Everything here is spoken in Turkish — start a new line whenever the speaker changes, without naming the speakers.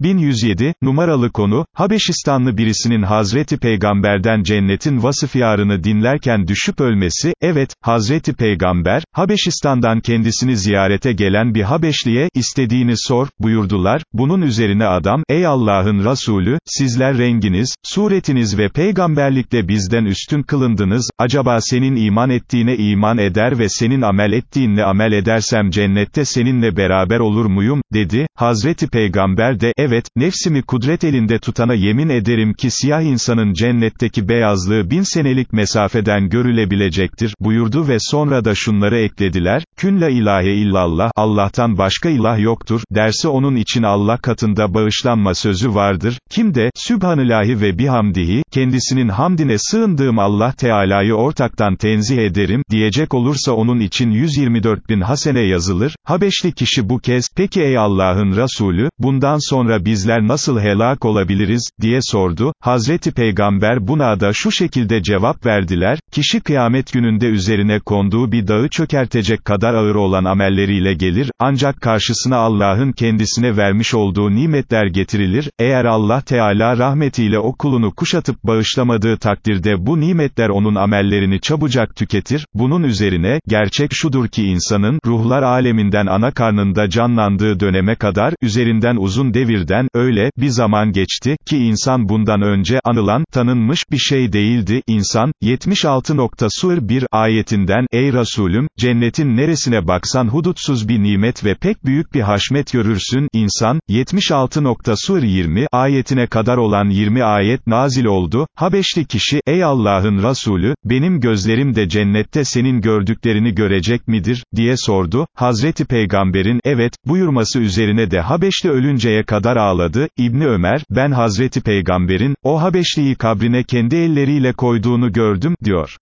1107, numaralı konu, Habeşistanlı birisinin Hazreti Peygamber'den cennetin vasıfyarını dinlerken düşüp ölmesi, evet, Hazreti Peygamber, Habeşistan'dan kendisini ziyarete gelen bir Habeşliye, istediğini sor, buyurdular, bunun üzerine adam, ey Allah'ın Resulü, sizler renginiz, suretiniz ve peygamberlikle bizden üstün kılındınız, acaba senin iman ettiğine iman eder ve senin amel ettiğinle amel edersem cennette seninle beraber olur muyum, dedi, Hazreti Peygamber de, evet, nefsimi kudret elinde tutana yemin ederim ki siyah insanın cennetteki beyazlığı bin senelik mesafeden görülebilecektir, buyurdu ve sonra da şunları eklediler, kün la ilahe illallah, Allah'tan başka ilah yoktur, derse onun için Allah katında bağışlanma sözü vardır, kim de, Sübhanillahi ve bihamdihi, kendisinin hamdine sığındığım Allah Teala'yı ortaktan tenzih ederim, diyecek olursa onun için 124 bin hasene yazılır, Habeşli kişi bu kez, peki ey Allah'ın Resulü, bundan sonra bizler nasıl helak olabiliriz, diye sordu, Hazreti Peygamber buna da şu şekilde cevap verdiler, kişi kıyamet gününde üzerine konduğu bir dağı çökertecek kadar ağır olan amelleriyle gelir, ancak karşısına Allah'ın kendisine vermiş olduğu nimetler getirilir, eğer Allah Teala rahmetiyle o kulunu kuşatıp bağışlamadığı takdirde bu nimetler onun amellerini çabucak tüketir, bunun üzerine, gerçek şudur ki insanın, ruhlar aleminden ana karnında canlandığı döneme kadar, üzerinden uzun devirden, öyle, bir zaman geçti, ki insan bundan önce, anılan, tanınmış, bir şey değildi, İnsan 76. Sur 1 ayetinden, ey Resulüm, cennetin neresine baksan hudutsuz bir nimet ve pek büyük bir haşmet görürsün, İnsan 76. Sur 20 ayetine kadar olan 20 ayet nazil oldu, Habeşli kişi, ey Allah'ın Resulü, benim gözlerim de cennette senin gördüklerini görecek midir, diye sordu, Hazreti Peygamberin, evet, buyurması üzerine de Habeşli ölünceye kadar ağladı, İbni Ömer, ben Hazreti Peygamberin, o Habeşliyi kabrine kendi elleriyle koyduğunu gördüm, diyor.